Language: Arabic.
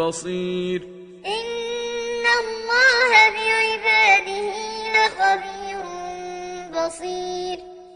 بصير. إن الله بعباده لخبير بصير.